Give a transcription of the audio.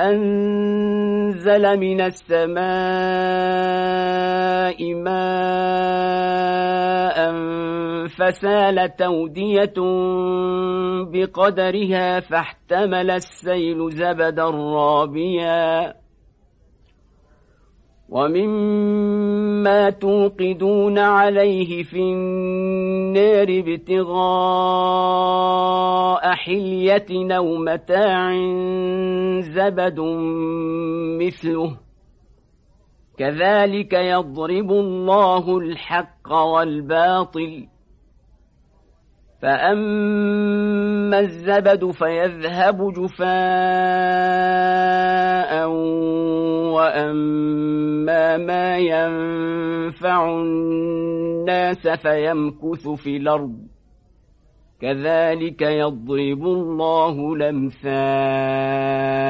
أنزل من السماء ماء فسال تودية بقدرها فاحتمل السيل زبدا رابيا. ومما توقدون عليه في النار ابتغاء حلية أو متاع زبد مثله. كذلك يضرب الله الحق والباطل. فأما الزبد فيذهب جفاء وأما ما ينفع الناس فيمكث في الأرض. كذلك يضرب الله الأمثال.